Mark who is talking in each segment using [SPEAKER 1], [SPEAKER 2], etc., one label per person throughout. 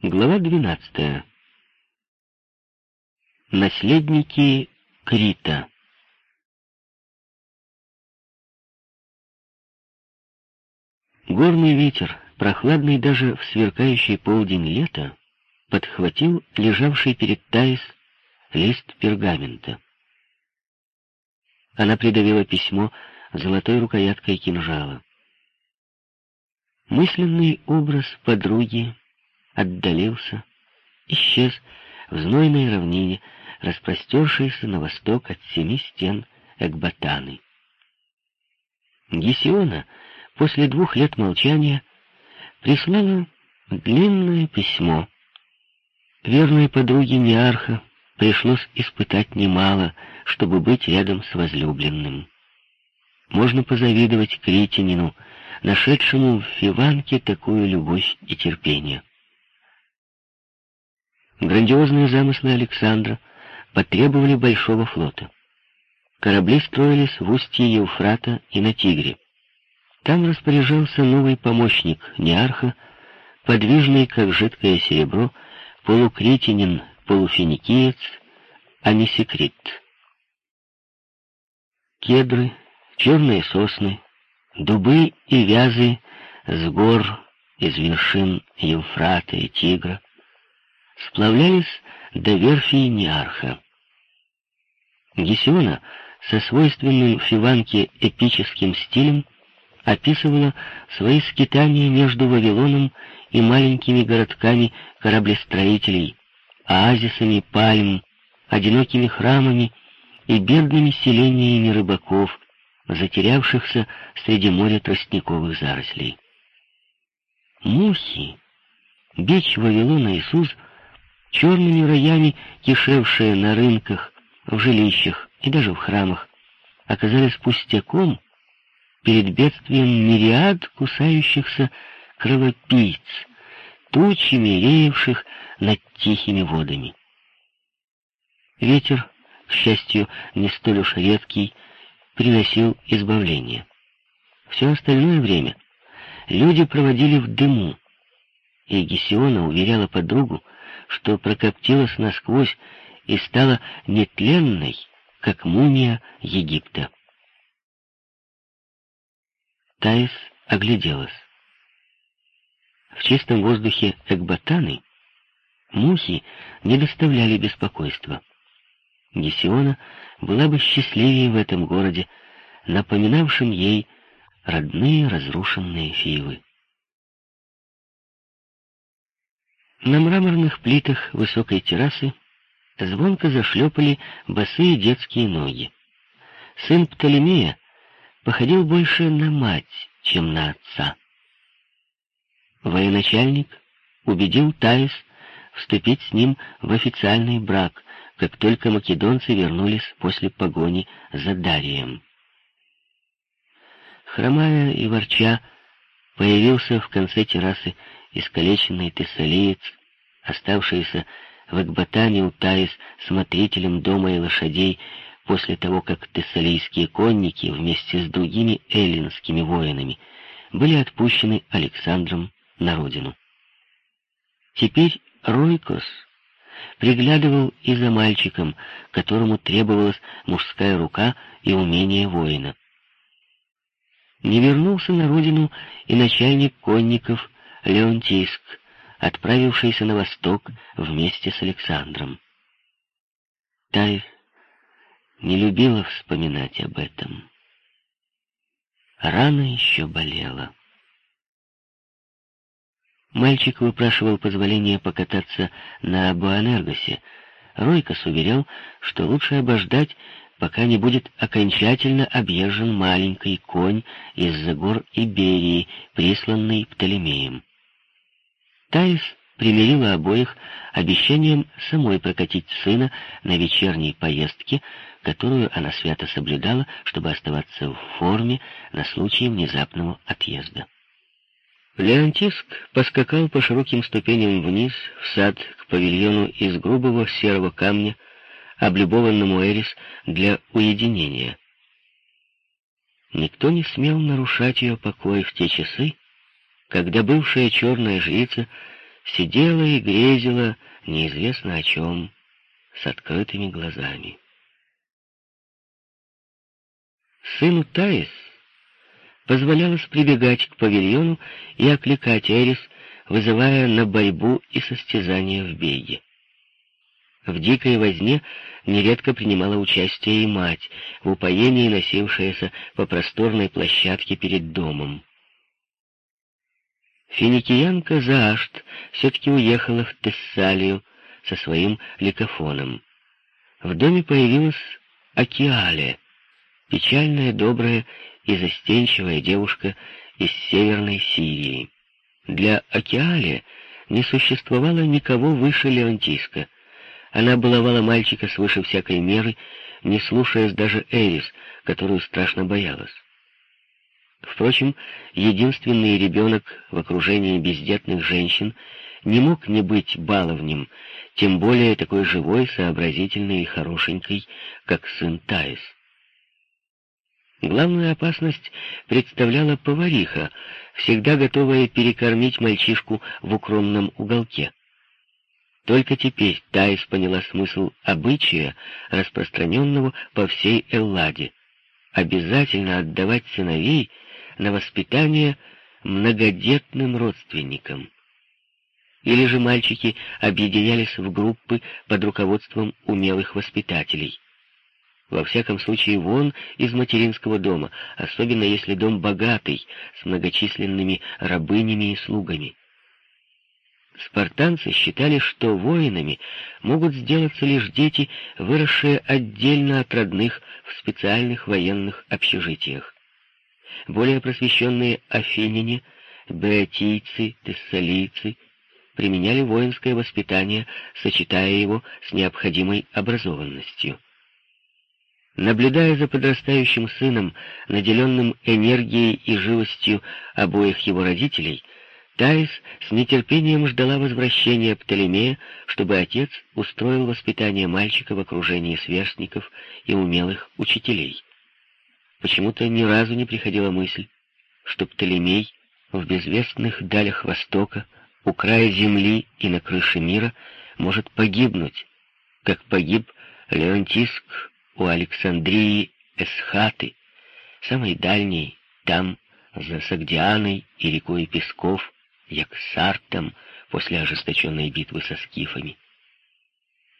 [SPEAKER 1] Глава 12. Наследники Крита. Горный ветер, прохладный даже в сверкающий полдень лета, подхватил лежавший перед Таис лист пергамента. Она придавила письмо золотой рукояткой кинжала. Мысленный образ подруги отдалился, исчез в знойной равнине, распростершейся на восток от семи стен Экбатаны. Гесиона после двух лет молчания прислала длинное письмо. Верной подруге Неарха пришлось испытать немало, чтобы быть рядом с возлюбленным. Можно позавидовать Критинину, нашедшему в Фиванке такую любовь и терпение. Грандиозные замыслы Александра потребовали большого флота. Корабли строились в устье Евфрата и на Тигре. Там распоряжался новый помощник Неарха, подвижный, как жидкое серебро, полукретинин, полуфиникиец, Анисекрит. Кедры, черные сосны, дубы и вязы с гор, из вершин Евфрата и Тигра, сплавлялись до верфи Неарха. Гесиона со свойственным Фиванке эпическим стилем описывала свои скитания между Вавилоном и маленькими городками кораблестроителей, оазисами пальм, одинокими храмами и бедными селениями рыбаков, затерявшихся среди моря тростниковых зарослей. Мухи, бич Вавилона Иисус — черными роями, кишевшие на рынках, в жилищах и даже в храмах, оказались пустяком перед бедствием мириад кусающихся кровопийц, тучами реевших над тихими водами. Ветер, к счастью, не столь уж редкий, приносил избавление. Все остальное время люди проводили в дыму, и Гесиона уверяла подругу, что прокоптилась насквозь и стала нетленной, как мумия Египта. Таис огляделась. В чистом воздухе Экбатаны мухи не доставляли беспокойства. Гесиона была бы счастливее в этом городе, напоминавшем ей родные разрушенные фивы. На мраморных плитах высокой террасы звонко зашлепали босые детские ноги. Сын Птолемея походил больше на мать, чем на отца. Военачальник убедил Таис вступить с ним в официальный брак, как только македонцы вернулись после погони за Дарием. Хромая и ворча, появился в конце террасы искалеченный тессалиец, оставшийся в Экбатане у Таис смотрителем дома и лошадей после того, как тессалийские конники вместе с другими эллинскими воинами были отпущены Александром на родину. Теперь Ройкос приглядывал и за мальчиком, которому требовалась мужская рука и умение воина. Не вернулся на родину и начальник конников Леонтийск, отправившийся на восток вместе с Александром. Тай не любила вспоминать об этом. Рана еще болела. Мальчик выпрашивал позволения покататься на Буанергосе. Ройкос уверял, что лучше обождать, пока не будет окончательно объезжен маленький конь из-за гор Иберии, присланный Птолемеем. Таис примирила обоих обещанием самой прокатить сына на вечерней поездке, которую она свято соблюдала, чтобы оставаться в форме на случай внезапного отъезда. Леонтиск поскакал по широким ступеням вниз, в сад, к павильону из грубого серого камня, облюбованному Эрис для уединения. Никто не смел нарушать ее покой в те часы, когда бывшая черная жрица сидела и грезила неизвестно о чем, с открытыми глазами. Сыну Таис позволялось прибегать к павильону и окликать Эрис, вызывая на борьбу и состязания в беге. В дикой возне нередко принимала участие и мать, в упоении носившаяся по просторной площадке перед домом. Финикиянка Заашт все-таки уехала в Тессалию со своим ликофоном. В доме появилась Акиале, печальная, добрая и застенчивая девушка из Северной Сирии. Для Акиале не существовало никого выше Леонтиска. Она баловала мальчика свыше всякой меры, не слушаясь даже Эрис, которую страшно боялась. Впрочем, единственный ребенок в окружении бездетных женщин не мог не быть баловнем, тем более такой живой, сообразительной и хорошенькой, как сын Таис. Главную опасность представляла повариха, всегда готовая перекормить мальчишку в укромном уголке. Только теперь Таис поняла смысл обычая, распространенного по всей Элладе. Обязательно отдавать сыновей — на воспитание многодетным родственникам. Или же мальчики объединялись в группы под руководством умелых воспитателей. Во всяком случае, вон из материнского дома, особенно если дом богатый, с многочисленными рабынями и слугами. Спартанцы считали, что воинами могут сделаться лишь дети, выросшие отдельно от родных в специальных военных общежитиях. Более просвещенные афиняне, беотийцы, тессалийцы применяли воинское воспитание, сочетая его с необходимой образованностью. Наблюдая за подрастающим сыном, наделенным энергией и живостью обоих его родителей, Таис с нетерпением ждала возвращения Птолемея, чтобы отец устроил воспитание мальчика в окружении сверстников и умелых учителей. Почему-то ни разу не приходила мысль, что Птолемей в безвестных далях Востока, у края земли и на крыше мира может погибнуть, как погиб Леонтиск у Александрии Эсхаты, самой дальней, там, за Сагдианой и рекой Песков, Яксартом после ожесточенной битвы со скифами.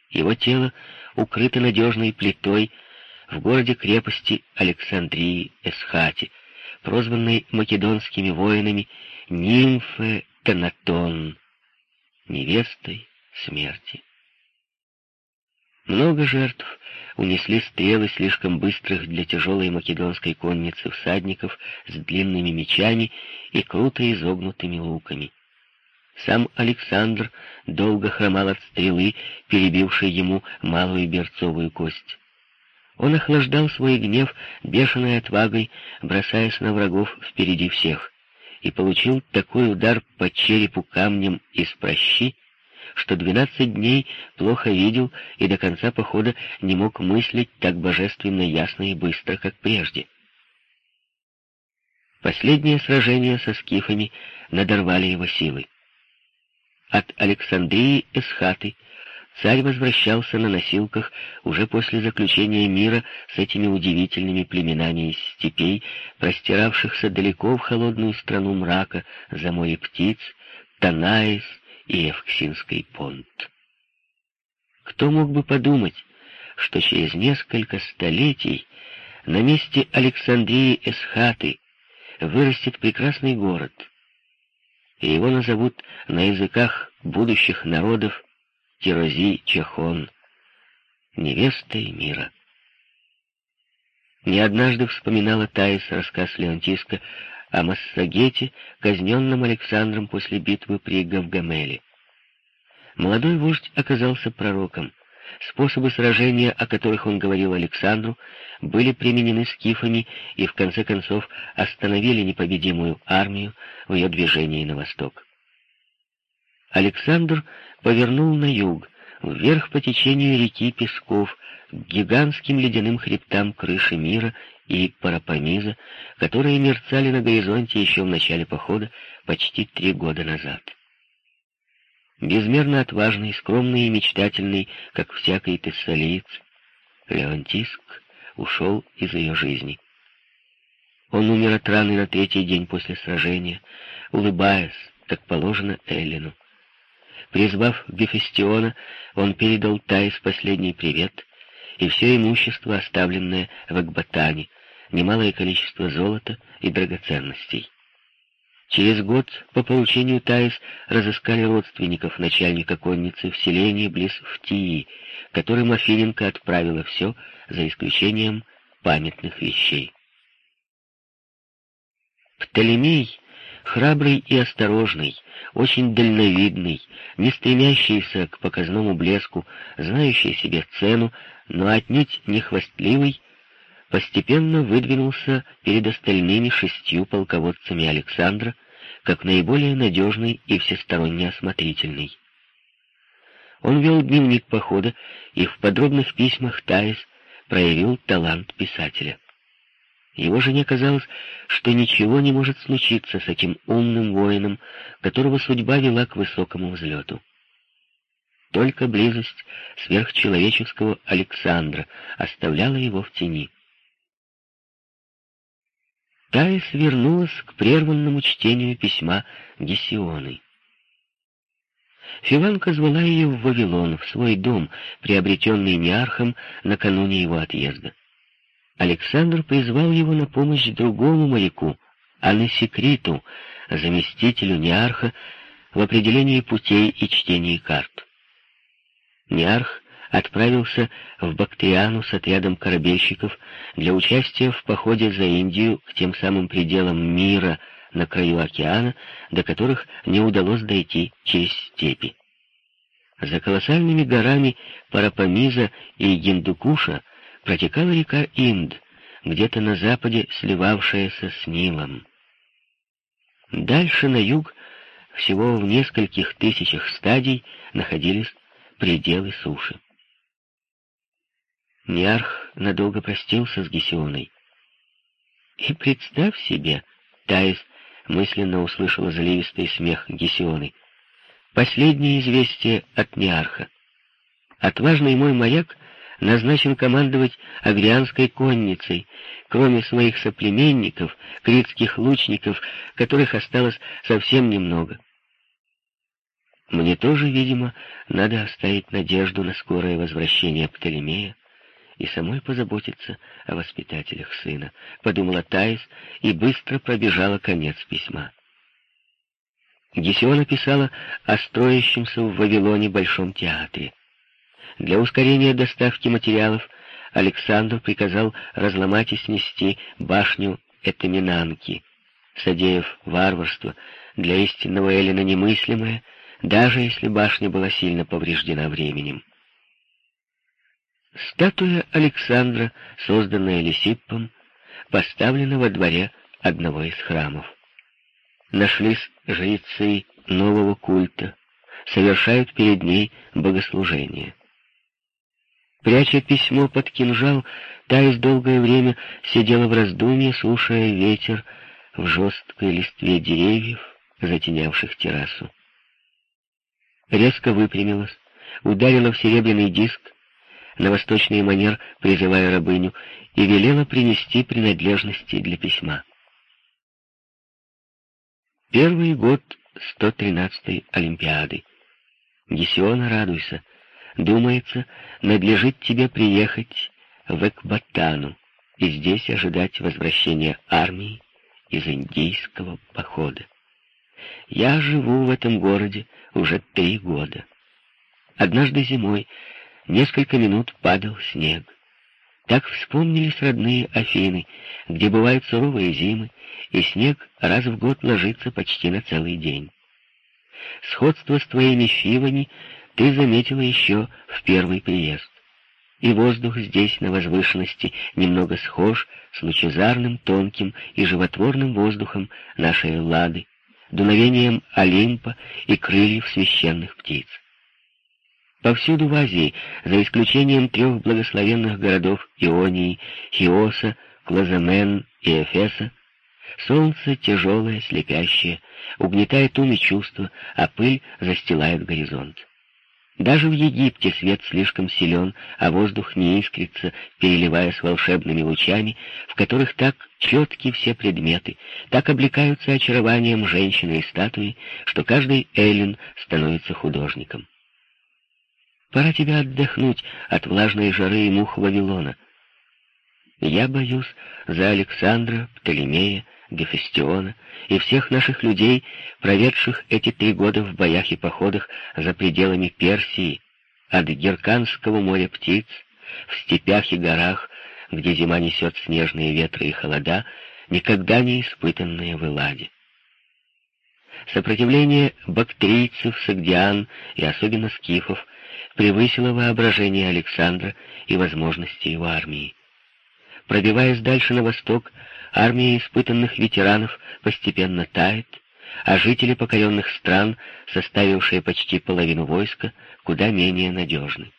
[SPEAKER 1] Его тело укрыто надежной плитой в городе-крепости Александрии Эсхати, прозванной македонскими воинами Нимфе Танатон, невестой смерти. Много жертв унесли стрелы слишком быстрых для тяжелой македонской конницы всадников с длинными мечами и круто изогнутыми луками. Сам Александр долго хромал от стрелы, перебившей ему малую берцовую кость. Он охлаждал свой гнев бешеной отвагой, бросаясь на врагов впереди всех, и получил такой удар по черепу камнем из прощи, что двенадцать дней плохо видел и до конца похода не мог мыслить так божественно ясно и быстро, как прежде. Последнее сражение со скифами надорвали его силы. От Александрии Эсхаты Царь возвращался на носилках уже после заключения мира с этими удивительными племенами из степей, простиравшихся далеко в холодную страну мрака, за море птиц, Танаис и Евксинский понт. Кто мог бы подумать, что через несколько столетий на месте Александрии Эсхаты вырастет прекрасный город, и его назовут на языках будущих народов Тирози Чехон, невестой мира. Не однажды вспоминала Таис рассказ Леонтиска о Массагете, казненном Александром после битвы при Гавгамеле. Молодой вождь оказался пророком. Способы сражения, о которых он говорил Александру, были применены скифами и в конце концов остановили непобедимую армию в ее движении на восток. Александр повернул на юг, вверх по течению реки Песков, к гигантским ледяным хребтам крыши мира и Парапамиза, которые мерцали на горизонте еще в начале похода почти три года назад. безмерно отважный, скромный и мечтательный, как всякий тессалиец, Леонтиск ушел из ее жизни. Он умер от раны на третий день после сражения, улыбаясь, как положено Эллину. Призвав Гефестиона, он передал Таис последний привет и все имущество, оставленное в Экбатане, немалое количество золота и драгоценностей. Через год по поручению Таис разыскали родственников начальника конницы в селении близ Втии, которым Афиненко отправила все, за исключением памятных вещей. Птолемей, храбрый и осторожный, очень дальновидный, не стремящийся к показному блеску, знающий себе цену, но отнюдь не хвастливый, постепенно выдвинулся перед остальными шестью полководцами Александра как наиболее надежный и всесторонне осмотрительный. Он вел дневник похода и в подробных письмах Таис проявил талант писателя. Его жене казалось, что ничего не может случиться с этим умным воином, которого судьба вела к высокому взлету. Только близость сверхчеловеческого Александра оставляла его в тени. Таис вернулась к прерванному чтению письма Гесионы. Фиванка звала ее в Вавилон, в свой дом, приобретенный Неархом накануне его отъезда. Александр призвал его на помощь другому моряку, Анесикриту, заместителю Неарха, в определении путей и чтении карт. Неарх отправился в Бактриану с отрядом корабельщиков для участия в походе за Индию к тем самым пределам мира на краю океана, до которых не удалось дойти через степи. За колоссальными горами Парапамиза и Гиндукуша протекала река Инд, где-то на западе сливавшаяся с Нилом. Дальше на юг, всего в нескольких тысячах стадий, находились пределы суши. Ниарх надолго простился с Гесионой. И представь себе, Таис мысленно услышала заливистый смех Гесионы. Последнее известие от Ниарха. Отважный мой моряк назначен командовать агрианской конницей, кроме своих соплеменников, критских лучников, которых осталось совсем немного. Мне тоже, видимо, надо оставить надежду на скорое возвращение Птолемея, и самой позаботиться о воспитателях сына, подумала Таис и быстро пробежала конец письма. Гесиона писала о строящемся в Вавилоне Большом театре. Для ускорения доставки материалов Александр приказал разломать и снести башню Этаминанки, содеяв варварство, для истинного Эллина немыслимое, даже если башня была сильно повреждена временем. Статуя Александра, созданная Лисиппом, поставлена во дворе одного из храмов. Нашлись жрецы нового культа, совершают перед ней богослужение. Пряча письмо под кинжал, Таис долгое время сидела в раздумье, слушая ветер в жесткой листве деревьев, затенявших террасу. Резко выпрямилась, ударила в серебряный диск, на восточный манер призывая рабыню, и велела принести принадлежности для письма. Первый год 113-й Олимпиады. Гесиона, радуйся. Думается, надлежит тебе приехать в Экбатану и здесь ожидать возвращения армии из индийского похода. Я живу в этом городе уже три года. Однажды зимой Несколько минут падал снег. Так вспомнились родные Афины, где бывают суровые зимы, и снег раз в год ложится почти на целый день. Сходство с твоими фивами ты заметила еще в первый приезд. И воздух здесь, на возвышенности, немного схож с лучезарным, тонким и животворным воздухом нашей Лады, дуновением Олимпа и крыльев священных птиц. Повсюду в Азии, за исключением трех благословенных городов Ионии, Хиоса, Клазамен и Эфеса, солнце тяжелое, слепящее, угнетает ум и чувства, а пыль застилает горизонт. Даже в Египте свет слишком силен, а воздух не искрится, переливаясь волшебными лучами, в которых так четки все предметы, так облекаются очарованием женщины и статуи, что каждый эллин становится художником. Пора тебе отдохнуть от влажной жары и мух Вавилона. Я боюсь за Александра, Птолемея, Гефестиона и всех наших людей, проведших эти три года в боях и походах за пределами Персии, от Герканского моря птиц, в степях и горах, где зима несет снежные ветры и холода, никогда не испытанные в Эладе. Сопротивление бактрийцев, сагдиан и особенно скифов превысило воображение Александра и возможности его армии. Пробиваясь дальше на восток, армия испытанных ветеранов постепенно тает, а жители покоренных стран, составившие почти половину войска, куда менее надежны.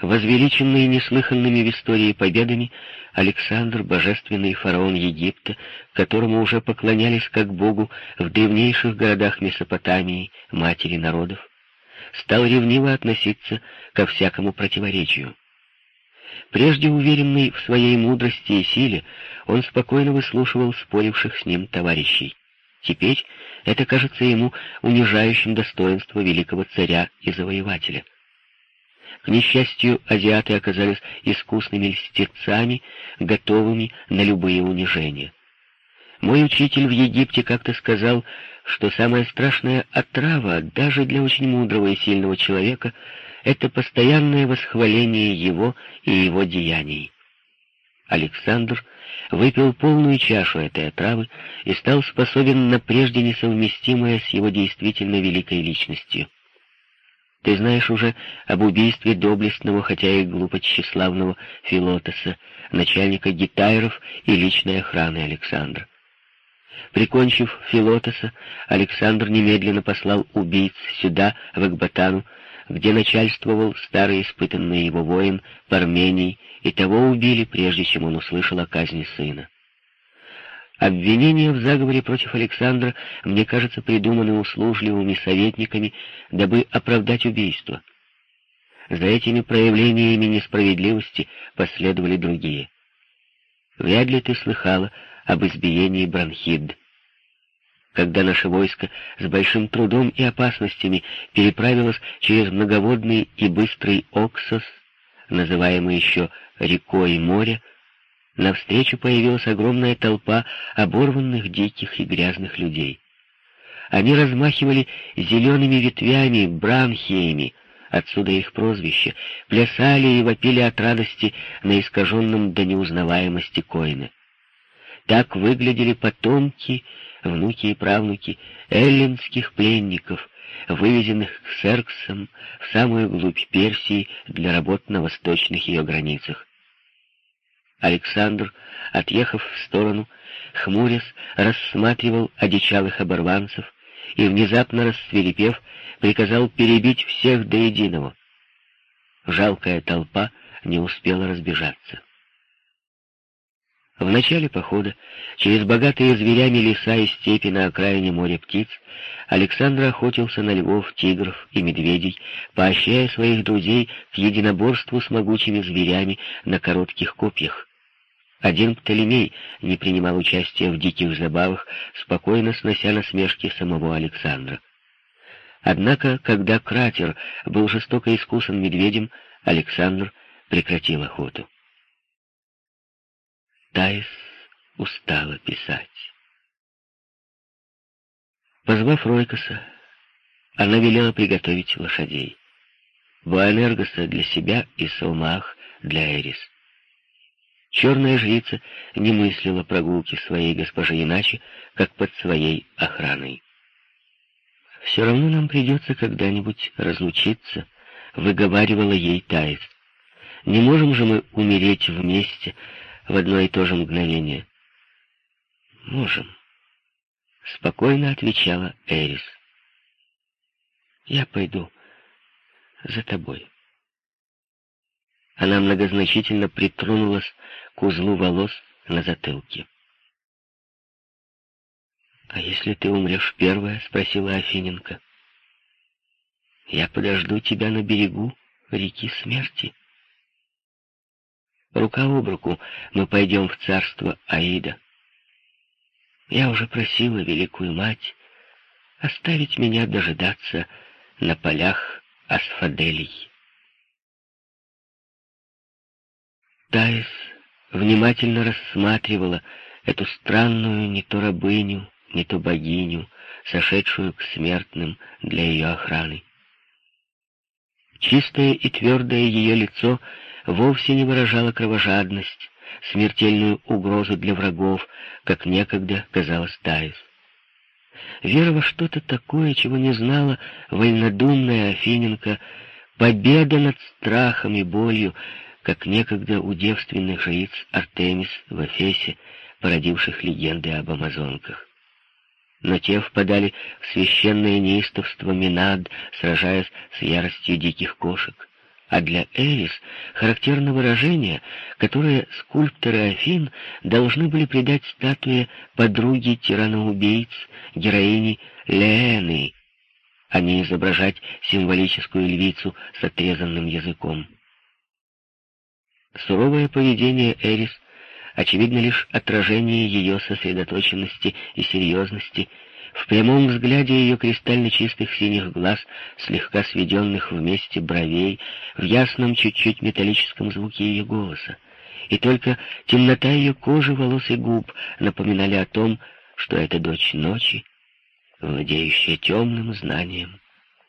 [SPEAKER 1] Возвеличенный неслыханными в истории победами, Александр, божественный фараон Египта, которому уже поклонялись как богу в древнейших городах Месопотамии, матери народов, стал ревниво относиться ко всякому противоречию. Прежде уверенный в своей мудрости и силе, он спокойно выслушивал споривших с ним товарищей. Теперь это кажется ему унижающим достоинство великого царя и завоевателя. К несчастью, азиаты оказались искусными льстецами, готовыми на любые унижения. Мой учитель в Египте как-то сказал, что самая страшная отрава даже для очень мудрого и сильного человека — это постоянное восхваление его и его деяний. Александр выпил полную чашу этой отравы и стал способен на прежде несовместимое с его действительно великой личностью. Ты знаешь уже об убийстве доблестного, хотя и глупо тщеславного Филотоса, начальника гитайров и личной охраны Александра. Прикончив Филотоса, Александр немедленно послал убийц сюда, в Экбатану, где начальствовал старый испытанный его воин Пармений, и того убили, прежде чем он услышал о казни сына. Обвинения в заговоре против Александра, мне кажется, придуманы услужливыми советниками, дабы оправдать убийство. За этими проявлениями несправедливости последовали другие. Вряд ли ты слыхала об избиении Бронхид когда наше войско с большим трудом и опасностями переправилось через многоводный и быстрый Оксос, называемый еще рекой моря, навстречу появилась огромная толпа оборванных, диких и грязных людей. Они размахивали зелеными ветвями, бранхиями, отсюда их прозвище, плясали и вопили от радости на искаженном до неузнаваемости коины. Так выглядели потомки внуки и правнуки эллинских пленников, вывезенных к Серксам в самую глубь Персии для работ на восточных ее границах. Александр, отъехав в сторону, хмурясь, рассматривал одичалых оборванцев и, внезапно рассверепев, приказал перебить всех до единого. Жалкая толпа не успела разбежаться. В начале похода, через богатые зверями леса и степи на окраине моря птиц, Александр охотился на львов, тигров и медведей, поощряя своих друзей к единоборству с могучими зверями на коротких копьях. Один Птолемей не принимал участия в диких забавах, спокойно снося насмешки самого Александра. Однако, когда кратер был жестоко искусан медведем, Александр прекратил охоту. Таис устала писать. Позвав Ройкоса, она велела приготовить лошадей. Буэнергоса для себя и Салмах для Эрис. Черная жрица не мыслила прогулки своей госпожи иначе, как под своей охраной. «Все равно нам придется когда-нибудь разлучиться», — выговаривала ей Таис. «Не можем же мы умереть вместе, в одно и то же мгновение. «Можем», — спокойно отвечала Эрис. «Я пойду за тобой». Она многозначительно притронулась к узлу волос на затылке. «А если ты умрешь первая?» — спросила Афиненко. «Я подожду тебя на берегу реки смерти». Рука об руку мы пойдем в царство Аида. Я уже просила великую мать оставить меня дожидаться на полях асфаделей. Таис внимательно рассматривала эту странную не то рабыню, не то богиню, сошедшую к смертным для ее охраны. Чистое и твердое ее лицо вовсе не выражало кровожадность, смертельную угрозу для врагов, как некогда казалось Таис. Вера во что-то такое, чего не знала вольнодумная Афиненко, победа над страхом и болью, как некогда у девственных жриц Артемис в Эфесе, породивших легенды об амазонках. Но те впадали в священное неистовство Минад, сражаясь с яростью диких кошек. А для Эрис характерно выражение, которое скульпторы Афин должны были придать статуе подруги тирана-убийц, героини Леэны, а не изображать символическую львицу с отрезанным языком. Суровое поведение Эрис очевидно лишь отражение ее сосредоточенности и серьезности, в прямом взгляде ее кристально чистых синих глаз, слегка сведенных вместе бровей, в ясном чуть-чуть металлическом звуке ее голоса. И только темнота ее кожи, волос и губ напоминали о том, что это дочь ночи, владеющая темным знанием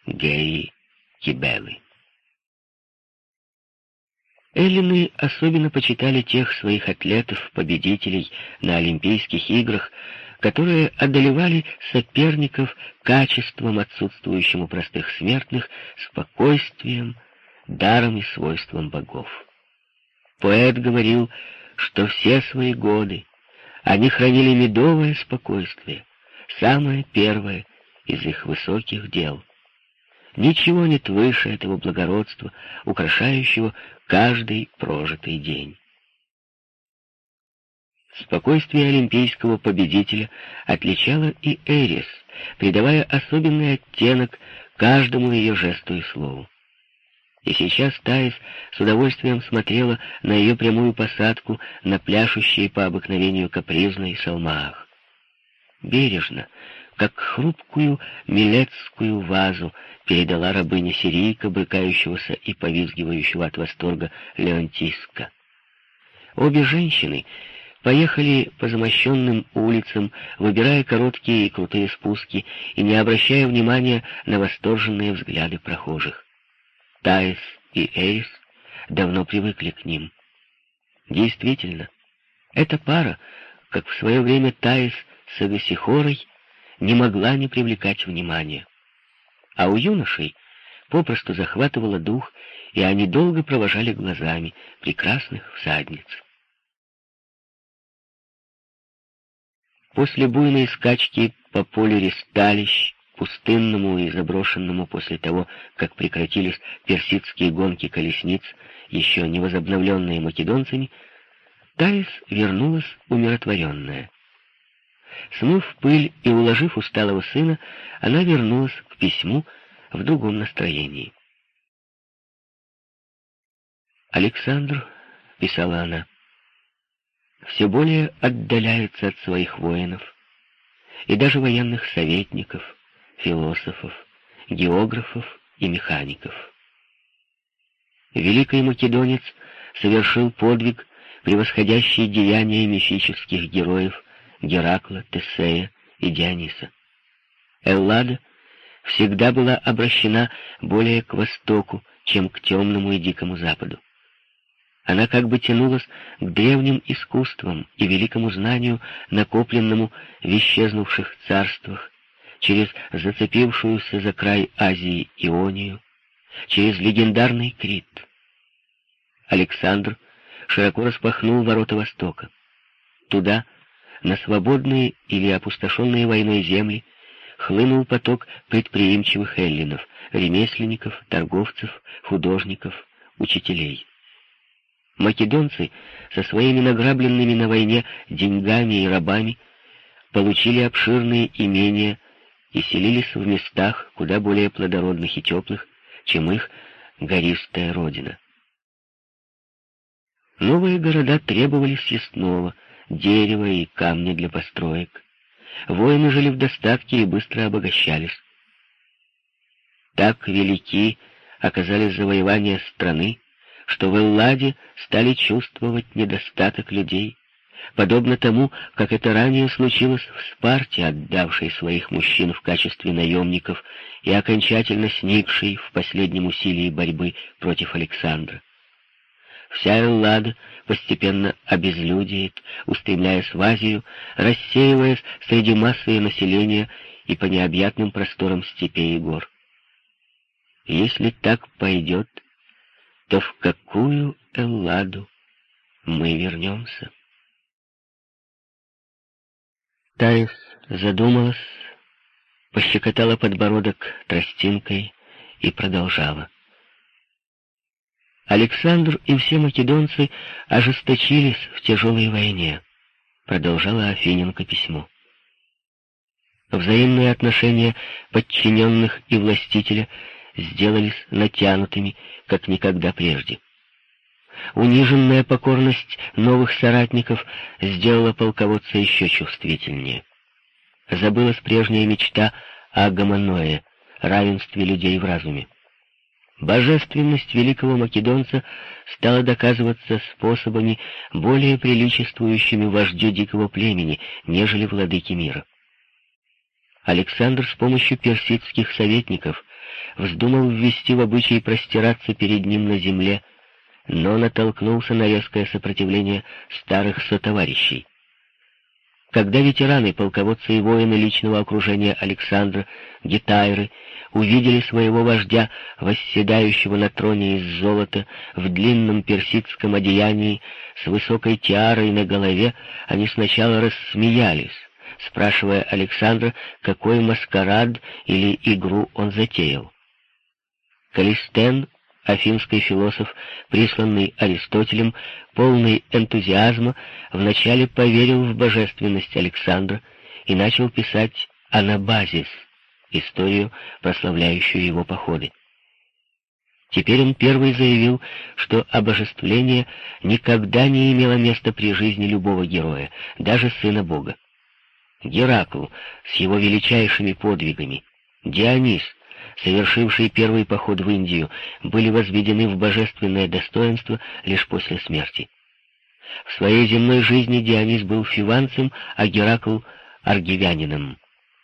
[SPEAKER 1] Геи Кибелы. Эллины особенно почитали тех своих атлетов-победителей на Олимпийских играх, которые одолевали соперников качеством, отсутствующим у простых смертных, спокойствием, даром и свойством богов. Поэт говорил, что все свои годы они хранили медовое спокойствие, самое первое из их высоких дел. Ничего нет выше этого благородства, украшающего каждый прожитый день. Спокойствие олимпийского победителя отличало и Эрис, придавая особенный оттенок каждому ее жесту и слову. И сейчас Таис с удовольствием смотрела на ее прямую посадку на пляшущие по обыкновению капризной салмаах. Бережно, как хрупкую милецкую вазу передала рабыня сирийка, брыкающегося и повизгивающего от восторга Леонтиска. Обе женщины поехали по замощенным улицам, выбирая короткие и крутые спуски и не обращая внимания на восторженные взгляды прохожих. Таис и Эрис давно привыкли к ним. Действительно, эта пара, как в свое время Таис с Агасихорой, не могла не привлекать внимания. А у юношей попросту захватывало дух, и они долго провожали глазами прекрасных всадниц. После буйной скачки по полю ресталищ, пустынному и заброшенному после того, как прекратились персидские гонки колесниц, еще не возобновленные македонцами, Таис вернулась умиротворенная. Смыв пыль и уложив усталого сына, она вернулась к письму в другом настроении. «Александр», — писала она, — «все более отдаляется от своих воинов и даже военных советников, философов, географов и механиков. Великий македонец совершил подвиг, превосходящий деяния мифических героев Геракла, Тесея и Диониса. Эллада всегда была обращена более к востоку, чем к темному и дикому западу. Она как бы тянулась к древним искусствам и великому знанию, накопленному в исчезнувших царствах, через зацепившуюся за край Азии Ионию, через легендарный Крит. Александр широко распахнул ворота Востока. Туда, на свободные или опустошенные войной земли хлынул поток предприимчивых эллинов, ремесленников, торговцев, художников, учителей. Македонцы со своими награбленными на войне деньгами и рабами получили обширные имения и селились в местах куда более плодородных и теплых, чем их гористая родина. Новые города требовали съестного, дерева и камня для построек. Воины жили в достатке и быстро обогащались. Так велики оказались завоевания страны, что в Элладе стали чувствовать недостаток людей, подобно тому, как это ранее случилось в Спарте, отдавшей своих мужчин в качестве наемников и окончательно сникшей в последнем усилии борьбы против Александра. Вся Эллада постепенно обезлюдеет, устремляясь в Азию, рассеиваясь среди массы населения и по необъятным просторам степей и гор. Если так пойдет, то в какую Элладу мы вернемся? Таис задумалась, пощекотала подбородок тростинкой и продолжала. Александр и все македонцы ожесточились в тяжелой войне, продолжала Афиненко письмо. Взаимные отношения подчиненных и властителя сделались натянутыми, как никогда прежде. Униженная покорность новых соратников сделала полководца еще чувствительнее. Забылась прежняя мечта о гомоное, равенстве людей в разуме. Божественность великого македонца стала доказываться способами, более приличествующими вождю дикого племени, нежели владыки мира. Александр с помощью персидских советников вздумал ввести в обычай простираться перед ним на земле, но натолкнулся на резкое сопротивление старых сотоварищей. Когда ветераны, полководцы и воины личного окружения Александра, гитайры, увидели своего вождя, восседающего на троне из золота, в длинном персидском одеянии, с высокой тиарой на голове, они сначала рассмеялись, спрашивая Александра, какой маскарад или игру он затеял. Калистен афинский философ, присланный Аристотелем, полный энтузиазма, вначале поверил в божественность Александра и начал писать «Анабазис», историю, прославляющую его походы. Теперь он первый заявил, что обожествление никогда не имело места при жизни любого героя, даже сына Бога. Геракл с его величайшими подвигами, Дионис — совершившие первый поход в Индию, были возведены в божественное достоинство лишь после смерти. В своей земной жизни Дионис был фиванцем, а Геракл — аргивянином.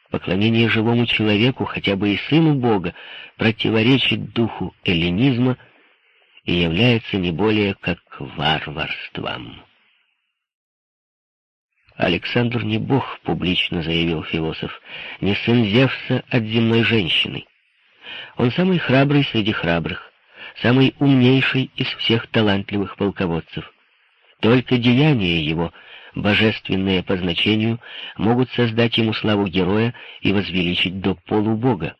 [SPEAKER 1] Поклонение живому человеку, хотя бы и сыну Бога, противоречит духу эллинизма и является не более как варварством. Александр не бог, публично заявил философ, не сын Зевса от земной женщины. Он самый храбрый среди храбрых, самый умнейший из всех талантливых полководцев. Только деяния его, божественные по значению, могут создать ему славу героя и возвеличить до полубога.